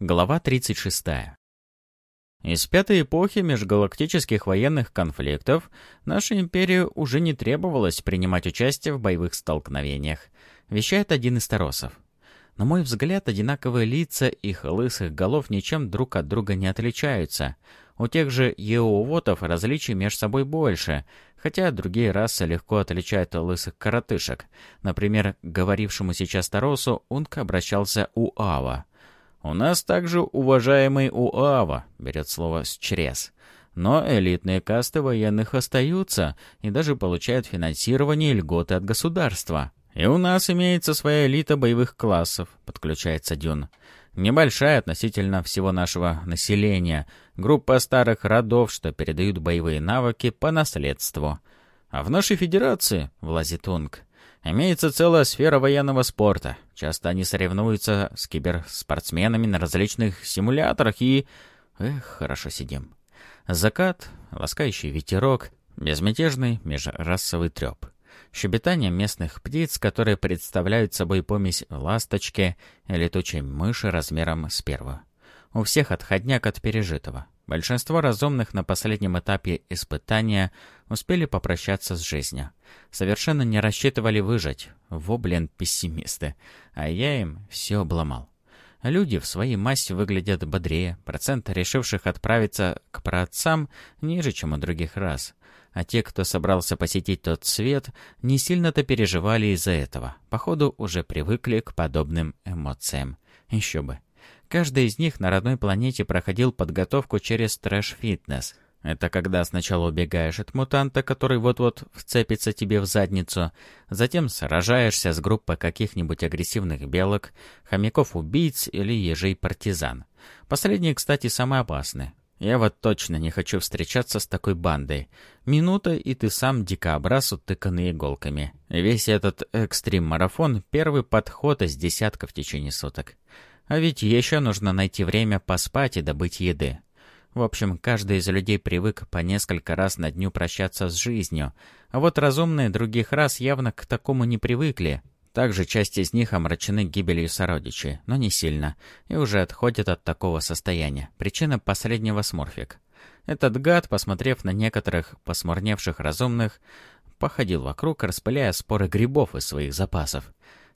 Глава 36. Из пятой эпохи межгалактических военных конфликтов наша империя уже не требовалось принимать участие в боевых столкновениях, вещает один из таросов. На мой взгляд, одинаковые лица их лысых голов ничем друг от друга не отличаются. У тех же еовотов различий между собой больше, хотя другие расы легко отличают лысых коротышек. Например, говорившему сейчас Таросу Унк обращался у Ава — у нас также уважаемый УАВА берет слово с чрез. Но элитные касты военных остаются и даже получают финансирование и льготы от государства. И у нас имеется своя элита боевых классов, подключается Дюн. Небольшая относительно всего нашего населения, группа старых родов, что передают боевые навыки по наследству. А в нашей федерации, влазит Унг, Имеется целая сфера военного спорта. Часто они соревнуются с киберспортсменами на различных симуляторах и... Эх, хорошо сидим. Закат, ласкающий ветерок, безмятежный межрасовый треп. Щебетание местных птиц, которые представляют собой помесь ласточки и летучей мыши размером с первого. У всех отходняк от пережитого. Большинство разумных на последнем этапе испытания успели попрощаться с жизнью. Совершенно не рассчитывали выжить. Во, блин, пессимисты. А я им все обломал. Люди в своей массе выглядят бодрее, процент решивших отправиться к праотцам ниже, чем у других рас. А те, кто собрался посетить тот свет, не сильно-то переживали из-за этого. Походу, уже привыкли к подобным эмоциям. Еще бы. Каждый из них на родной планете проходил подготовку через трэш-фитнес. Это когда сначала убегаешь от мутанта, который вот-вот вцепится тебе в задницу, затем сражаешься с группой каких-нибудь агрессивных белок, хомяков-убийц или ежей-партизан. Последние, кстати, самые опасные. Я вот точно не хочу встречаться с такой бандой. Минута, и ты сам дикообраз, утыканный иголками. Весь этот экстрим-марафон — первый подход из десятка в течение суток. А ведь еще нужно найти время поспать и добыть еды. В общем, каждый из людей привык по несколько раз на дню прощаться с жизнью, а вот разумные других рас явно к такому не привыкли. Также часть из них омрачены гибелью сородичей, но не сильно, и уже отходят от такого состояния. Причина последнего сморфик. Этот гад, посмотрев на некоторых посмурневших разумных, походил вокруг, распыляя споры грибов из своих запасов.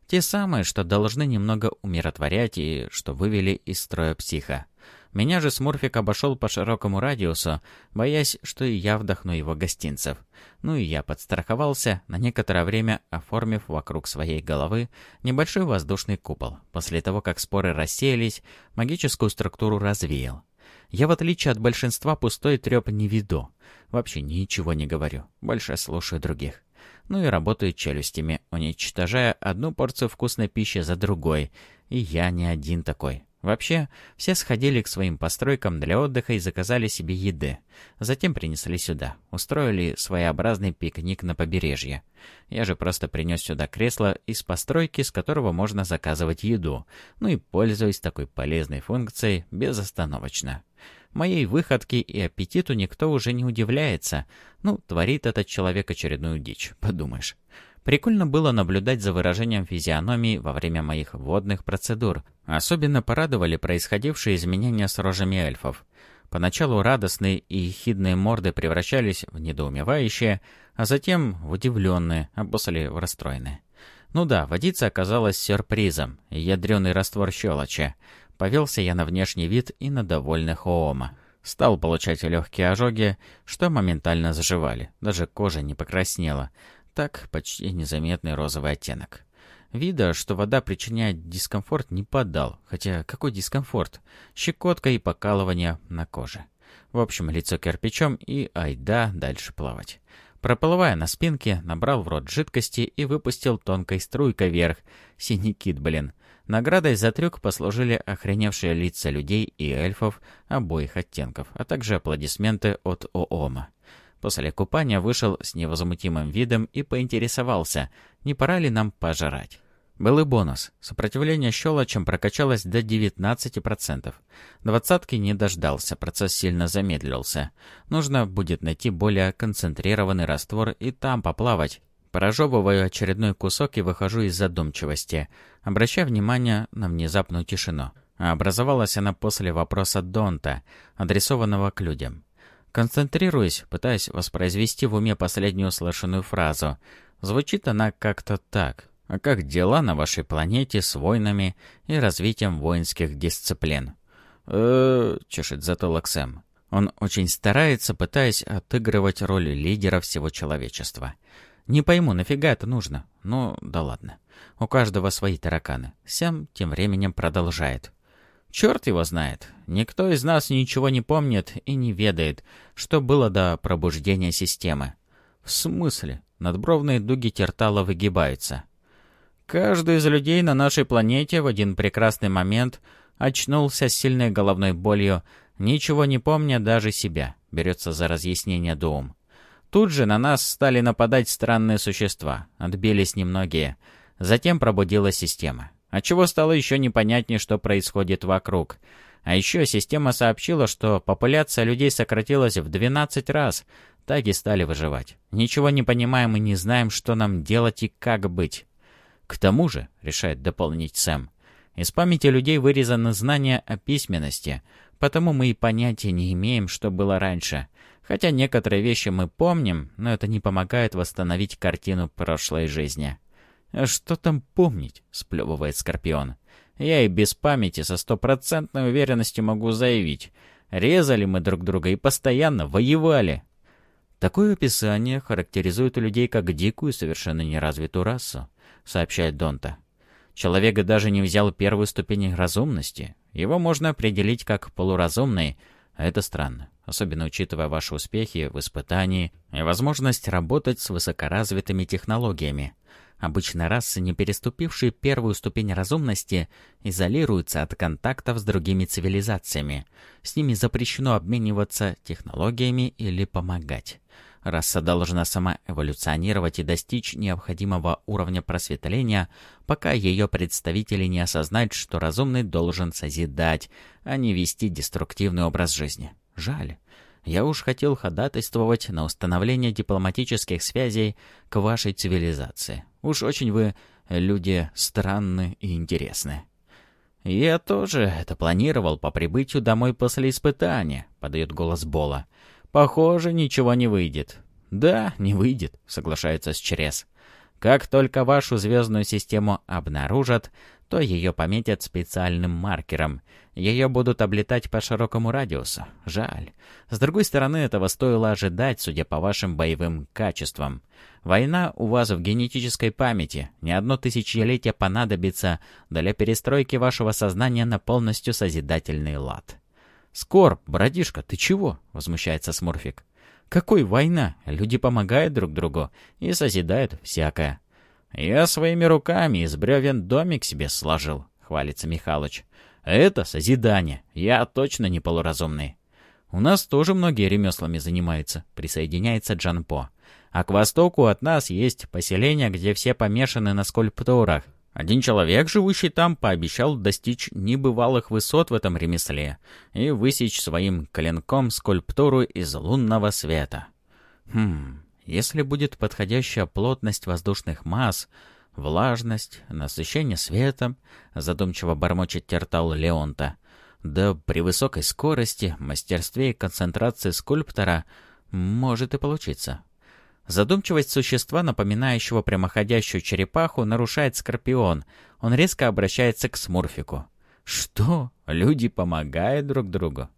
Те самые, что должны немного умиротворять и что вывели из строя психа. Меня же Смурфик обошел по широкому радиусу, боясь, что и я вдохну его гостинцев. Ну и я подстраховался, на некоторое время оформив вокруг своей головы небольшой воздушный купол. После того, как споры рассеялись, магическую структуру развеял. Я, в отличие от большинства, пустой треп не веду. Вообще ничего не говорю, больше слушаю других ну и работают челюстями, уничтожая одну порцию вкусной пищи за другой. И я не один такой. Вообще, все сходили к своим постройкам для отдыха и заказали себе еды. Затем принесли сюда, устроили своеобразный пикник на побережье. Я же просто принес сюда кресло из постройки, с которого можно заказывать еду, ну и пользуюсь такой полезной функцией безостановочно. Моей выходке и аппетиту никто уже не удивляется. Ну, творит этот человек очередную дичь, подумаешь. Прикольно было наблюдать за выражением физиономии во время моих водных процедур. Особенно порадовали происходившие изменения с рожами эльфов. Поначалу радостные и ехидные морды превращались в недоумевающие, а затем в удивленные, а после в расстроенные. Ну да, водица оказалась сюрпризом, ядреный раствор щелочи. Повелся я на внешний вид и на довольных Оома. Стал получать легкие ожоги, что моментально заживали. Даже кожа не покраснела. Так, почти незаметный розовый оттенок. Вида, что вода причиняет дискомфорт, не подал. Хотя какой дискомфорт? Щекотка и покалывание на коже. В общем, лицо кирпичом и айда дальше плавать. Проплывая на спинке, набрал в рот жидкости и выпустил тонкой струйкой вверх. Синий кит, блин. Наградой за трюк послужили охреневшие лица людей и эльфов обоих оттенков, а также аплодисменты от ООМа. После купания вышел с невозмутимым видом и поинтересовался, не пора ли нам пожрать. Был и бонус. Сопротивление щелочам прокачалось до 19%. Двадцатки не дождался, процесс сильно замедлился. Нужно будет найти более концентрированный раствор и там поплавать, Прожевываю очередной кусок и выхожу из задумчивости, обращая внимание на внезапную тишину. Образовалась она после вопроса Донта, адресованного к людям. Концентрируясь, пытаясь воспроизвести в уме последнюю услышанную фразу. Звучит она как-то так. А как дела на вашей планете с войнами и развитием воинских дисциплин? э чешет затылок Сэм. Он очень старается, пытаясь отыгрывать роль лидера всего человечества. Не пойму, нафига это нужно? Ну, да ладно. У каждого свои тараканы. Сэм тем временем продолжает. Черт его знает. Никто из нас ничего не помнит и не ведает, что было до пробуждения системы. В смысле? Надбровные дуги Тертала выгибаются. Каждый из людей на нашей планете в один прекрасный момент очнулся с сильной головной болью, ничего не помня даже себя, берется за разъяснение Доум. Тут же на нас стали нападать странные существа, отбились немногие. Затем пробудилась система. Отчего стало еще непонятнее, что происходит вокруг. А еще система сообщила, что популяция людей сократилась в 12 раз. Таги стали выживать. Ничего не понимаем и не знаем, что нам делать и как быть. К тому же, решает дополнить Сэм, из памяти людей вырезаны знания о письменности, потому мы и понятия не имеем, что было раньше. Хотя некоторые вещи мы помним, но это не помогает восстановить картину прошлой жизни. «А что там помнить?» — сплевывает Скорпион. «Я и без памяти со стопроцентной уверенностью могу заявить. Резали мы друг друга и постоянно воевали». Такое описание характеризует людей как дикую, совершенно неразвитую расу сообщает Донта. Человек даже не взял первую ступень разумности. Его можно определить как полуразумный, а это странно, особенно учитывая ваши успехи в испытании и возможность работать с высокоразвитыми технологиями. Обычно расы, не переступившие первую ступень разумности, изолируются от контактов с другими цивилизациями. С ними запрещено обмениваться технологиями или помогать. Раса должна сама эволюционировать и достичь необходимого уровня просветления, пока ее представители не осознают, что разумный должен созидать, а не вести деструктивный образ жизни. Жаль. Я уж хотел ходатайствовать на установление дипломатических связей к вашей цивилизации. Уж очень вы люди странные и интересные. «Я тоже это планировал по прибытию домой после испытания», — подает голос Бола. Похоже, ничего не выйдет. Да, не выйдет, соглашается Счрез. Как только вашу звездную систему обнаружат, то ее пометят специальным маркером. Ее будут облетать по широкому радиусу. Жаль. С другой стороны, этого стоило ожидать, судя по вашим боевым качествам. Война у вас в генетической памяти. Не одно тысячелетие понадобится для перестройки вашего сознания на полностью созидательный лад. «Скорб, братишка, ты чего?» — возмущается Смурфик. «Какой война? Люди помогают друг другу и созидают всякое». «Я своими руками из бревен домик себе сложил», — хвалится Михалыч. «Это созидание. Я точно не полуразумный». «У нас тоже многие ремеслами занимаются», — присоединяется Джанпо. «А к востоку от нас есть поселение, где все помешаны на скульптурах. Один человек, живущий там, пообещал достичь небывалых высот в этом ремесле и высечь своим клинком скульптуру из лунного света. Хм, если будет подходящая плотность воздушных масс, влажность, насыщение светом, задумчиво бормочет Тертал Леонта, да при высокой скорости, мастерстве и концентрации скульптора может и получиться. Задумчивость существа, напоминающего прямоходящую черепаху, нарушает Скорпион. Он резко обращается к Смурфику. «Что? Люди помогают друг другу?»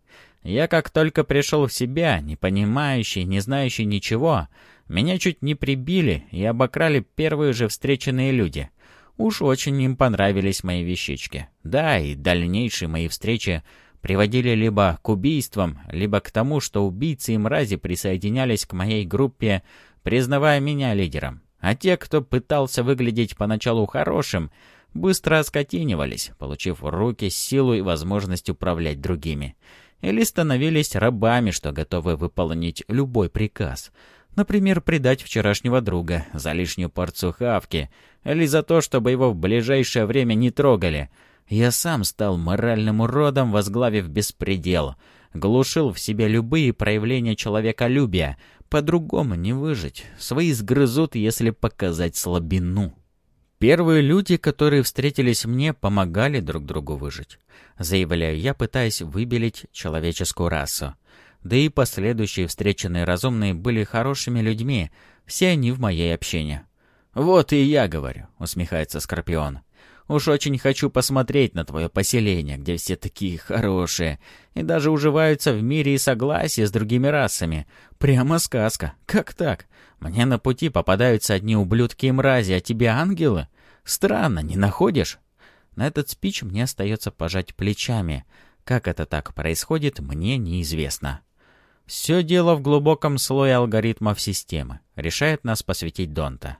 Я как только пришел в себя, не понимающий, не знающий ничего, меня чуть не прибили и обокрали первые же встреченные люди. Уж очень им понравились мои вещички. Да, и дальнейшие мои встречи приводили либо к убийствам, либо к тому, что убийцы и мрази присоединялись к моей группе признавая меня лидером. А те, кто пытался выглядеть поначалу хорошим, быстро оскотинивались, получив в руки силу и возможность управлять другими. Или становились рабами, что готовы выполнить любой приказ. Например, предать вчерашнего друга за лишнюю порцию хавки, или за то, чтобы его в ближайшее время не трогали. Я сам стал моральным уродом, возглавив беспредел. Глушил в себе любые проявления человеколюбия, по-другому не выжить. Свои сгрызут, если показать слабину. Первые люди, которые встретились мне, помогали друг другу выжить. Заявляю я, пытаясь выбелить человеческую расу. Да и последующие встреченные разумные были хорошими людьми, все они в моей общине. «Вот и я говорю», — усмехается Скорпион. «Уж очень хочу посмотреть на твое поселение, где все такие хорошие, и даже уживаются в мире и согласии с другими расами. Прямо сказка. Как так? Мне на пути попадаются одни ублюдки и мрази, а тебе ангелы? Странно, не находишь?» На этот спич мне остается пожать плечами. Как это так происходит, мне неизвестно. Все дело в глубоком слое алгоритмов системы, решает нас посвятить Донта.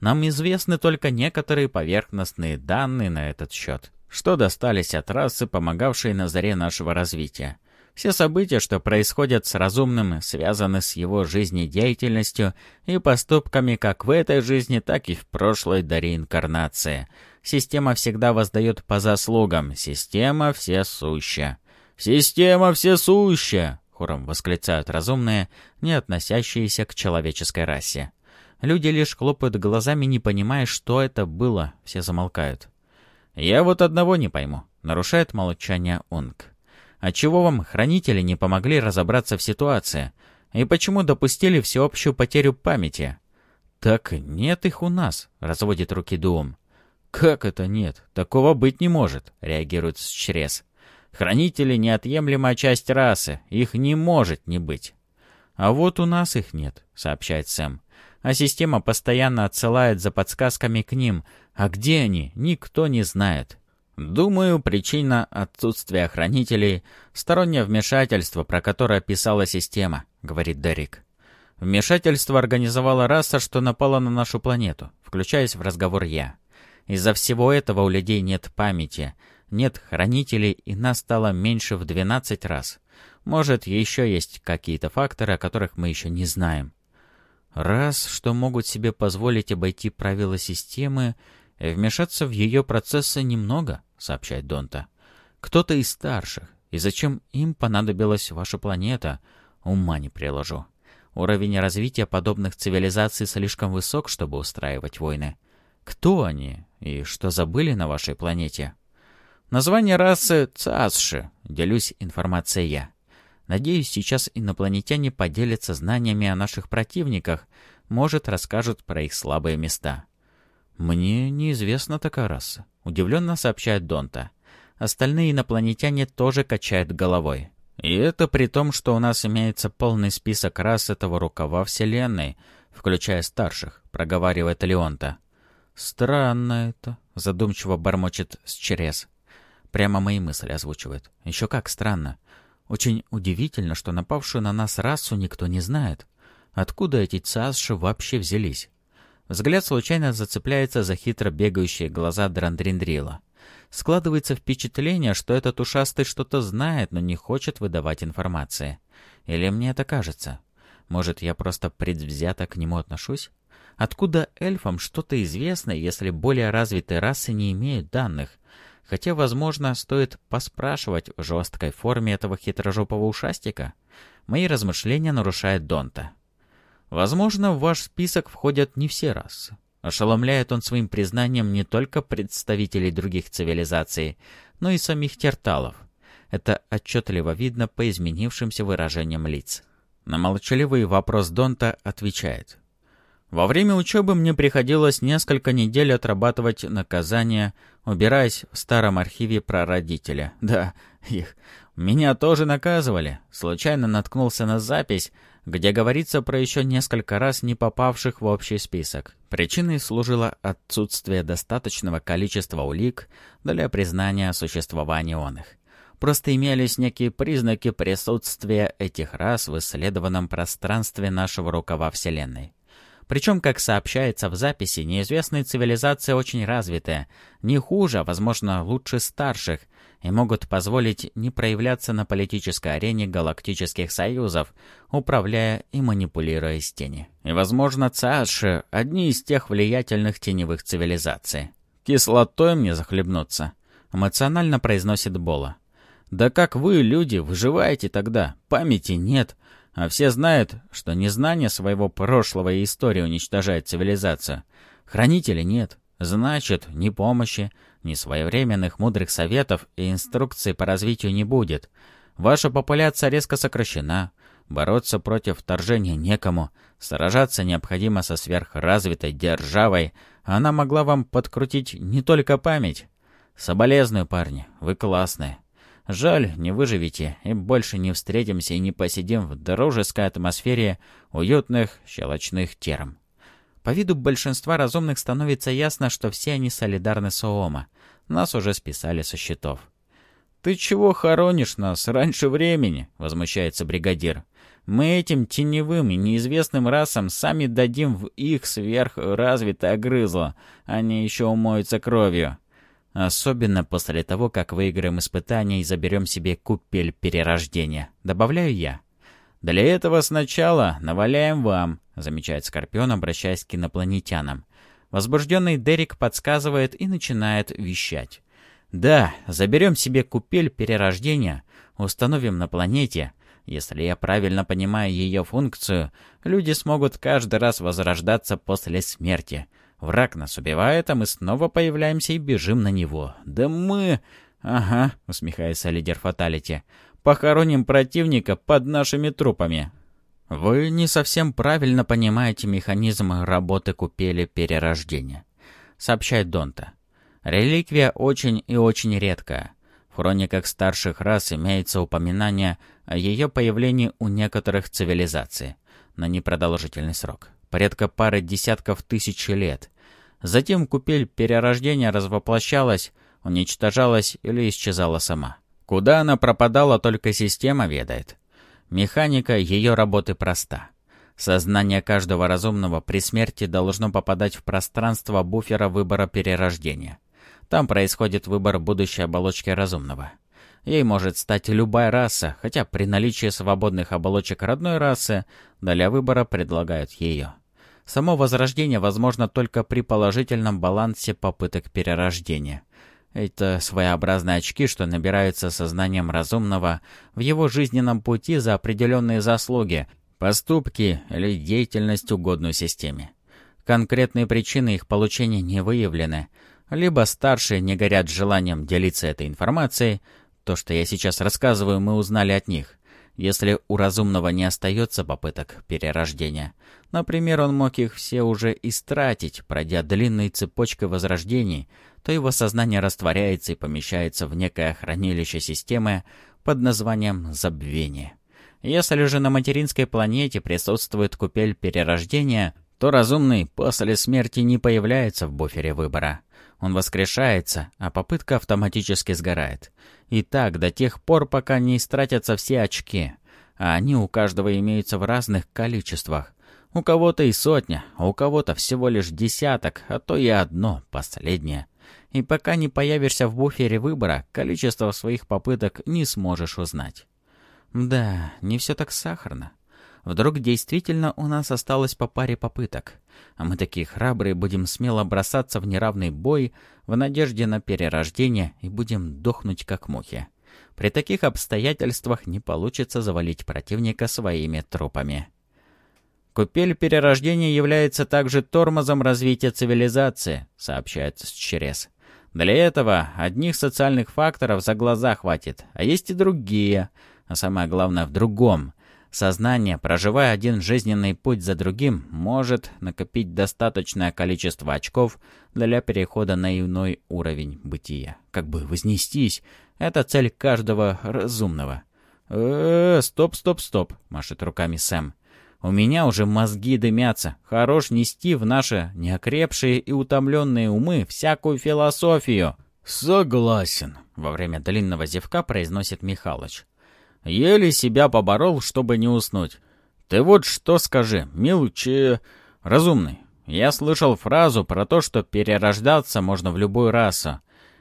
Нам известны только некоторые поверхностные данные на этот счет, что достались от расы, помогавшей на заре нашего развития. Все события, что происходят с разумным, связаны с его жизнедеятельностью и поступками как в этой жизни, так и в прошлой до реинкарнации. Система всегда воздает по заслугам. Система всесуща. «Система всесуща!» — хором восклицают разумные, не относящиеся к человеческой расе. Люди лишь хлопают глазами, не понимая, что это было. Все замолкают. «Я вот одного не пойму», — нарушает молчание Унг. «Отчего вам хранители не помогли разобраться в ситуации? И почему допустили всеобщую потерю памяти?» «Так нет их у нас», — разводит руки Дуум. «Как это нет? Такого быть не может», — реагирует Счрез. «Хранители — неотъемлемая часть расы, их не может не быть». «А вот у нас их нет», — сообщает Сэм а система постоянно отсылает за подсказками к ним, а где они, никто не знает. Думаю, причина отсутствия хранителей — стороннее вмешательство, про которое писала система, говорит Дерек. Вмешательство организовала раса, что напала на нашу планету, включаясь в разговор я. Из-за всего этого у людей нет памяти, нет хранителей, и нас стало меньше в 12 раз. Может, еще есть какие-то факторы, о которых мы еще не знаем. Раз, что могут себе позволить обойти правила системы, вмешаться в ее процессы немного, сообщает Донта. Кто-то из старших. И зачем им понадобилась ваша планета? Ума не приложу. Уровень развития подобных цивилизаций слишком высок, чтобы устраивать войны. Кто они и что забыли на вашей планете? Название расы Цасши, делюсь информацией я. Надеюсь, сейчас инопланетяне поделятся знаниями о наших противниках, может, расскажут про их слабые места. «Мне неизвестна такая раса», — удивленно сообщает Донта. Остальные инопланетяне тоже качают головой. И это при том, что у нас имеется полный список рас этого рукава Вселенной, включая старших, проговаривает Леонта. «Странно это», — задумчиво бормочет Счерез. Прямо мои мысли озвучивает. «Еще как странно. Очень удивительно, что напавшую на нас расу никто не знает. Откуда эти цасши вообще взялись? Взгляд случайно зацепляется за хитро бегающие глаза Драндриндрила. Складывается впечатление, что этот ушастый что-то знает, но не хочет выдавать информации. Или мне это кажется? Может, я просто предвзято к нему отношусь? Откуда эльфам что-то известно, если более развитые расы не имеют данных? Хотя, возможно, стоит поспрашивать в жесткой форме этого хитрожопого ушастика. Мои размышления нарушает Донта. Возможно, в ваш список входят не все расы. Ошеломляет он своим признанием не только представителей других цивилизаций, но и самих терталов. Это отчетливо видно по изменившимся выражениям лиц. На молчаливый вопрос Донта отвечает. Во время учебы мне приходилось несколько недель отрабатывать наказание, убираясь в старом архиве про родителя. Да, их. Меня тоже наказывали. Случайно наткнулся на запись, где говорится про еще несколько раз не попавших в общий список. Причиной служило отсутствие достаточного количества улик для признания существования он их. Просто имелись некие признаки присутствия этих рас в исследованном пространстве нашего рукава Вселенной. Причем, как сообщается в записи, неизвестные цивилизации очень развитые, не хуже, а, возможно, лучше старших, и могут позволить не проявляться на политической арене галактических союзов, управляя и манипулируя из тени. И, возможно, Цаши — одни из тех влиятельных теневых цивилизаций. «Кислотой мне захлебнуться», — эмоционально произносит Бола. «Да как вы, люди, выживаете тогда? Памяти нет, а все знают, что незнание своего прошлого и истории уничтожает цивилизацию. Хранителя нет. Значит, ни помощи, ни своевременных мудрых советов и инструкций по развитию не будет. Ваша популяция резко сокращена. Бороться против вторжения некому. Сражаться необходимо со сверхразвитой державой. Она могла вам подкрутить не только память. Соболезную, парни, вы классные. Жаль, не выживете, и больше не встретимся и не посидим в дружеской атмосфере уютных щелочных терм. По виду большинства разумных становится ясно, что все они солидарны с ООМа. Нас уже списали со счетов. «Ты чего хоронишь нас раньше времени?» — возмущается бригадир. «Мы этим теневым и неизвестным расам сами дадим в их сверхразвитое грызло. Они еще умоются кровью». Особенно после того, как выиграем испытания и заберем себе купель перерождения. Добавляю я. «Для этого сначала наваляем вам», — замечает Скорпион, обращаясь к инопланетянам. Возбужденный Дерек подсказывает и начинает вещать. Да, заберем себе купель перерождения, установим на планете. Если я правильно понимаю ее функцию, люди смогут каждый раз возрождаться после смерти. Враг нас убивает, а мы снова появляемся и бежим на него. Да мы... Ага, усмехается лидер Фаталити. Похороним противника под нашими трупами. Вы не совсем правильно понимаете механизм работы купели перерождения, сообщает Донта. Реликвия очень и очень редкая. В хрониках старших рас имеется упоминание о ее появлении у некоторых цивилизаций на непродолжительный срок, порядка пары десятков тысяч лет. Затем купель перерождения развоплощалась, уничтожалась или исчезала сама. Куда она пропадала, только система ведает. Механика ее работы проста. Сознание каждого разумного при смерти должно попадать в пространство буфера выбора перерождения. Там происходит выбор будущей оболочки разумного. Ей может стать любая раса, хотя при наличии свободных оболочек родной расы для выбора предлагают ее. Само возрождение возможно только при положительном балансе попыток перерождения. Это своеобразные очки, что набираются сознанием разумного в его жизненном пути за определенные заслуги, поступки или деятельность угодной системе. Конкретные причины их получения не выявлены, либо старшие не горят желанием делиться этой информацией, то, что я сейчас рассказываю, мы узнали от них. Если у разумного не остается попыток перерождения, например, он мог их все уже истратить, пройдя длинной цепочкой возрождений, то его сознание растворяется и помещается в некое хранилище системы под названием «забвение». Если же на материнской планете присутствует купель перерождения, то разумный после смерти не появляется в буфере выбора. Он воскрешается, а попытка автоматически сгорает. И так до тех пор, пока не истратятся все очки. А они у каждого имеются в разных количествах. У кого-то и сотня, а у кого-то всего лишь десяток, а то и одно, последнее. И пока не появишься в буфере выбора, количество своих попыток не сможешь узнать. Да, не все так сахарно. Вдруг действительно у нас осталось по паре попыток. А мы такие храбрые будем смело бросаться в неравный бой в надежде на перерождение и будем дохнуть как мухи. При таких обстоятельствах не получится завалить противника своими трупами. Купель перерождения является также тормозом развития цивилизации, сообщает Счерез. Для этого одних социальных факторов за глаза хватит, а есть и другие, а самое главное в другом. Сознание, проживая один жизненный путь за другим, может накопить достаточное количество очков для перехода на иной уровень бытия. Как бы вознестись — это цель каждого разумного. э, -э стоп, стоп, стоп!» — машет руками Сэм. «У меня уже мозги дымятся. Хорош нести в наши неокрепшие и утомленные умы всякую философию». «Согласен», — во время длинного зевка произносит Михалыч. Еле себя поборол, чтобы не уснуть. Ты вот что скажи, милче... разумный. Я слышал фразу про то, что перерождаться можно в любую расу.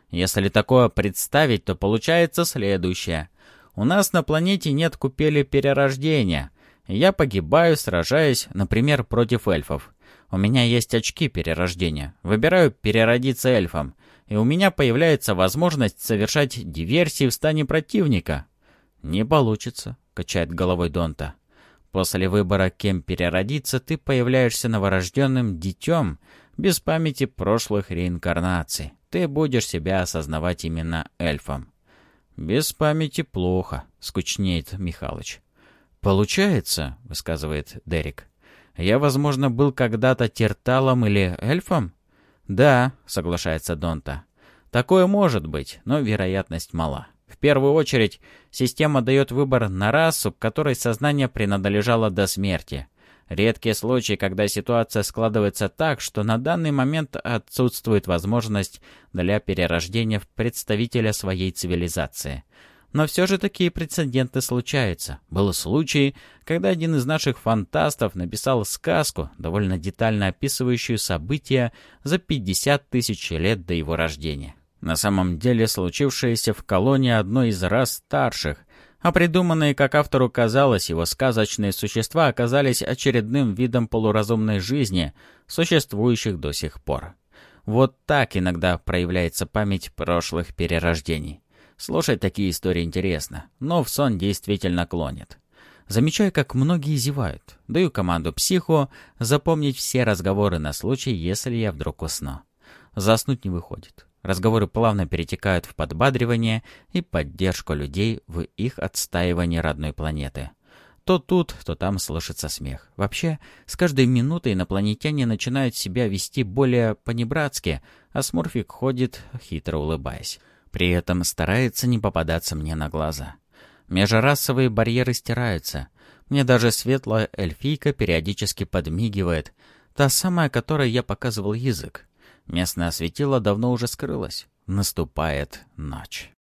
Если такое представить, то получается следующее. У нас на планете нет купели перерождения. Я погибаю, сражаясь, например, против эльфов. У меня есть очки перерождения. Выбираю переродиться эльфом. И у меня появляется возможность совершать диверсии в стане противника. «Не получится», — качает головой Донта. «После выбора, кем переродиться, ты появляешься новорожденным детем, без памяти прошлых реинкарнаций. Ты будешь себя осознавать именно эльфом. «Без памяти плохо», — скучнеет Михалыч. «Получается», — высказывает Дерек. «Я, возможно, был когда-то терталом или эльфом?» «Да», — соглашается Донта. «Такое может быть, но вероятность мала. Первую очередь, система дает выбор на расу, которой сознание принадлежало до смерти. Редкие случаи, когда ситуация складывается так, что на данный момент отсутствует возможность для перерождения в представителя своей цивилизации. Но все же такие прецеденты случаются. Был случай, когда один из наших фантастов написал сказку, довольно детально описывающую события за 50 тысяч лет до его рождения. На самом деле случившееся в колонии одной из рас старших, а придуманные, как автору казалось, его сказочные существа оказались очередным видом полуразумной жизни, существующих до сих пор. Вот так иногда проявляется память прошлых перерождений. Слушать такие истории интересно, но в сон действительно клонит. Замечаю, как многие зевают. Даю команду психу запомнить все разговоры на случай, если я вдруг усну. Заснуть не выходит. Разговоры плавно перетекают в подбадривание и поддержку людей в их отстаивании родной планеты. То тут, то там слышится смех. Вообще, с каждой минутой инопланетяне начинают себя вести более понебратски, а Смурфик ходит, хитро улыбаясь. При этом старается не попадаться мне на глаза. Межрасовые барьеры стираются. Мне даже светлая эльфийка периодически подмигивает, та самая, которой я показывал язык. Местное светило давно уже скрылось. Наступает ночь.